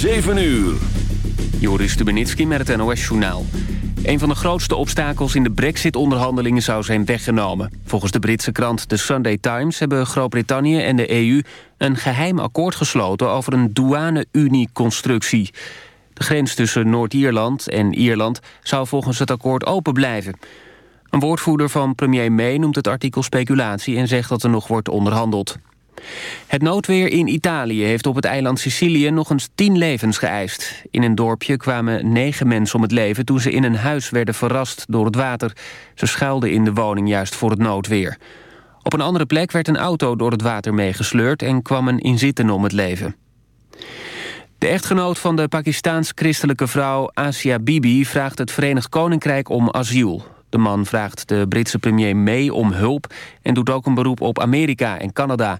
7 uur. Joris Stubenitski met het NOS-journaal. Een van de grootste obstakels in de brexit-onderhandelingen zou zijn weggenomen. Volgens de Britse krant The Sunday Times hebben Groot-Brittannië en de EU... een geheim akkoord gesloten over een douane-unie-constructie. De grens tussen Noord-Ierland en Ierland zou volgens het akkoord open blijven. Een woordvoerder van premier May noemt het artikel speculatie... en zegt dat er nog wordt onderhandeld. Het noodweer in Italië heeft op het eiland Sicilië nog eens tien levens geëist. In een dorpje kwamen negen mensen om het leven toen ze in een huis werden verrast door het water. Ze schuilden in de woning juist voor het noodweer. Op een andere plek werd een auto door het water meegesleurd en kwam een inzittende om het leven. De echtgenoot van de Pakistaans-christelijke vrouw Asia Bibi vraagt het Verenigd Koninkrijk om asiel. De man vraagt de Britse premier May om hulp en doet ook een beroep op Amerika en Canada.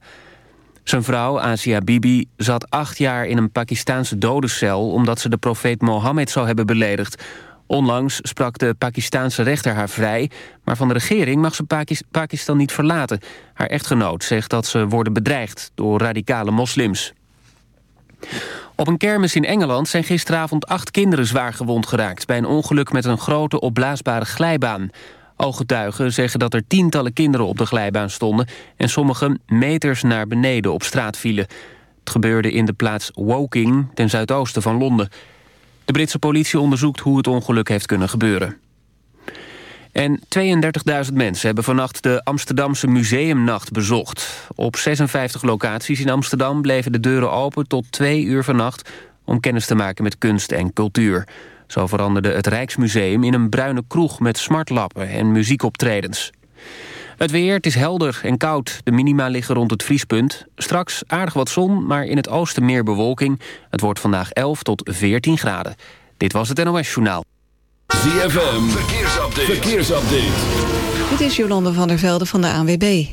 Zijn vrouw, Asia Bibi, zat acht jaar in een Pakistaanse dodencel... omdat ze de profeet Mohammed zou hebben beledigd. Onlangs sprak de Pakistaanse rechter haar vrij... maar van de regering mag ze Pakistan niet verlaten. Haar echtgenoot zegt dat ze worden bedreigd door radicale moslims. Op een kermis in Engeland zijn gisteravond acht kinderen zwaar gewond geraakt... bij een ongeluk met een grote opblaasbare glijbaan. Ooggetuigen zeggen dat er tientallen kinderen op de glijbaan stonden... en sommigen meters naar beneden op straat vielen. Het gebeurde in de plaats Woking, ten zuidoosten van Londen. De Britse politie onderzoekt hoe het ongeluk heeft kunnen gebeuren. En 32.000 mensen hebben vannacht de Amsterdamse Museumnacht bezocht. Op 56 locaties in Amsterdam bleven de deuren open tot twee uur vannacht... om kennis te maken met kunst en cultuur. Zo veranderde het Rijksmuseum in een bruine kroeg met smartlappen en muziekoptredens. Het weer, het is helder en koud. De minima liggen rond het vriespunt. Straks aardig wat zon, maar in het oosten meer bewolking. Het wordt vandaag 11 tot 14 graden. Dit was het NOS Journaal. ZFM, verkeersupdate. verkeersupdate. Dit is Jolande van der Velde van de ANWB.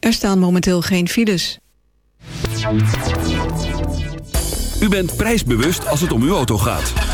Er staan momenteel geen files. U bent prijsbewust als het om uw auto gaat.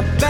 I bet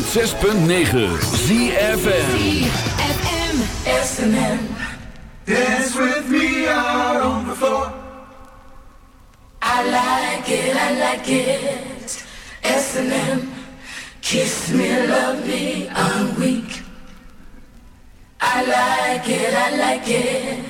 106.9 ZFM ZFM SNM Dance with me out on the floor. I like it, I like it. SNM Kiss me, love me, I'm weak. I like it, I like it.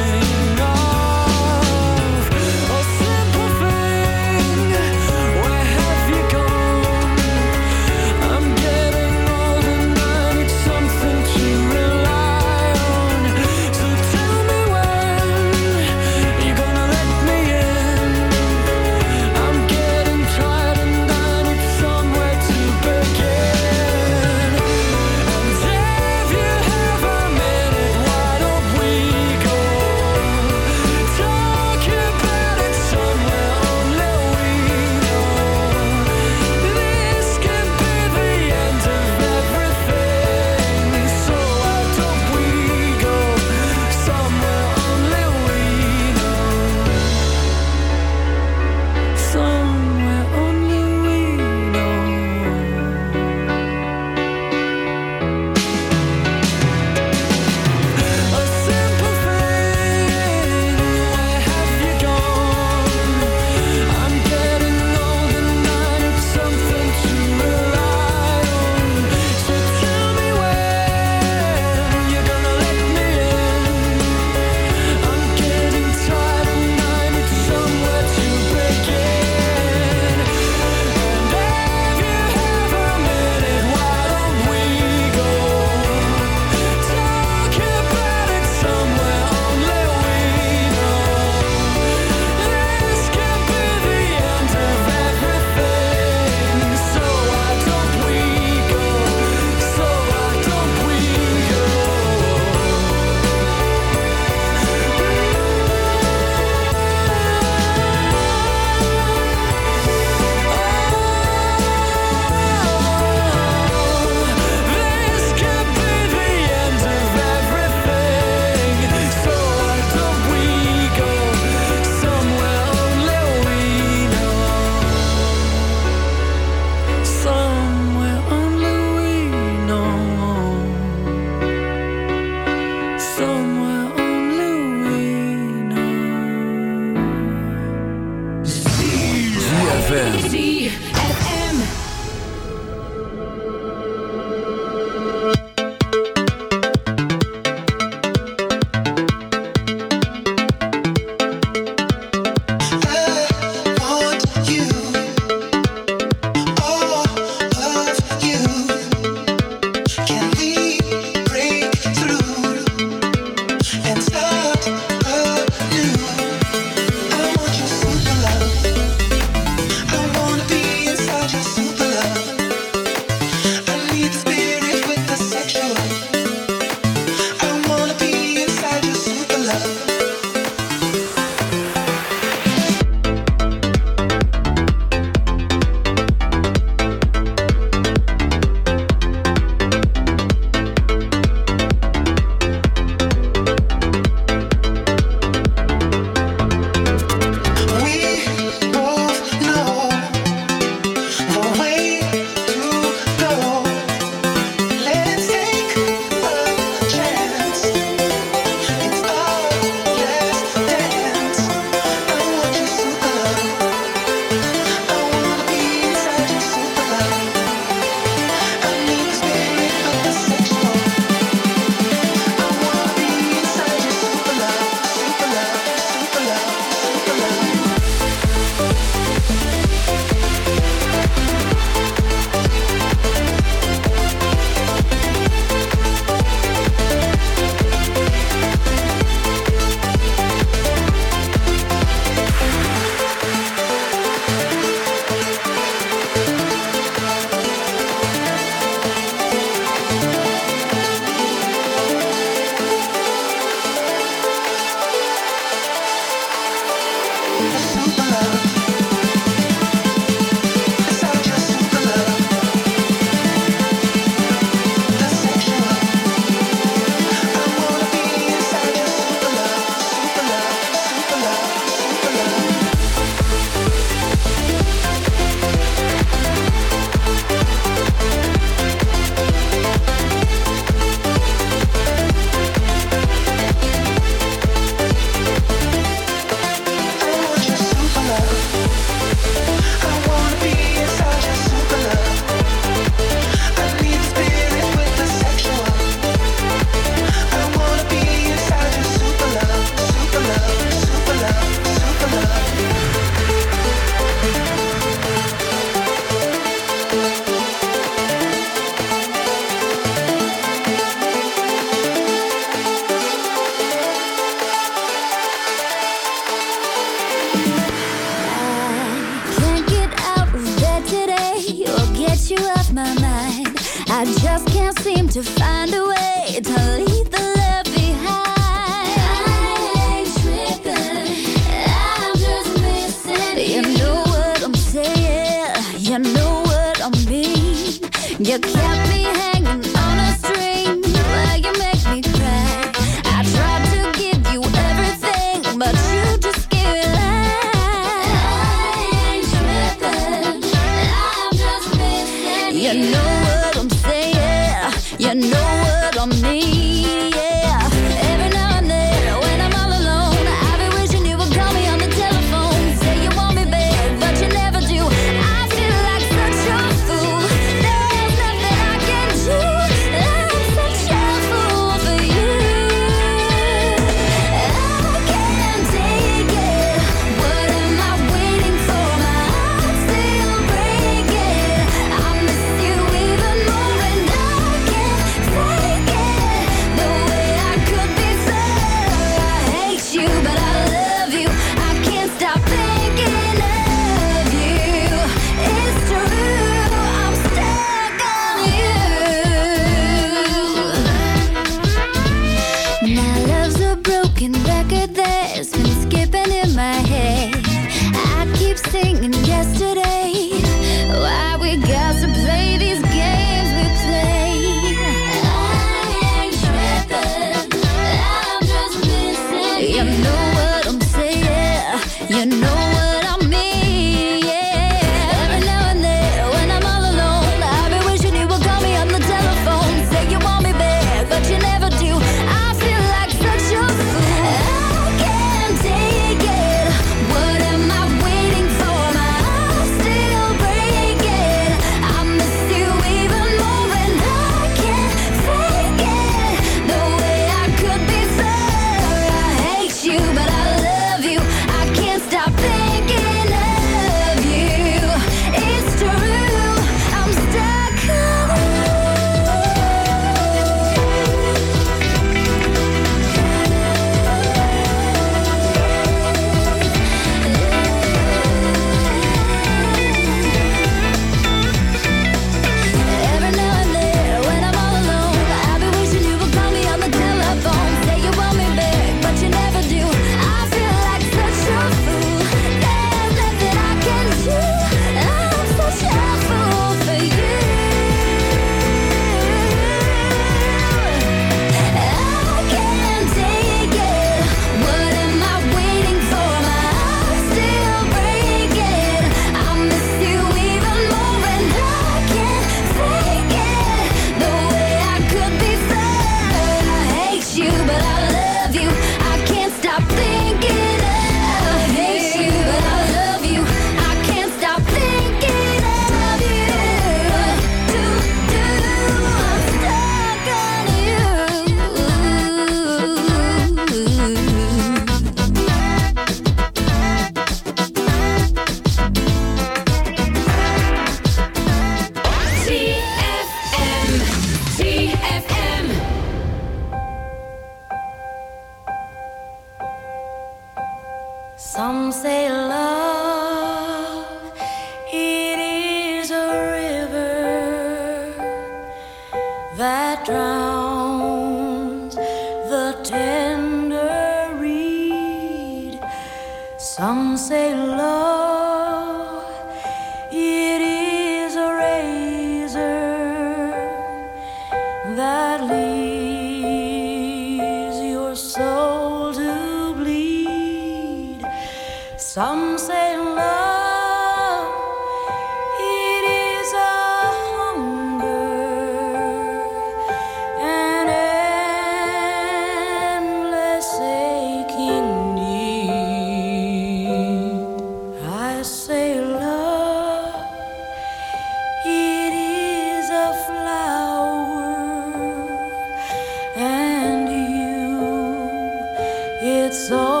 it's all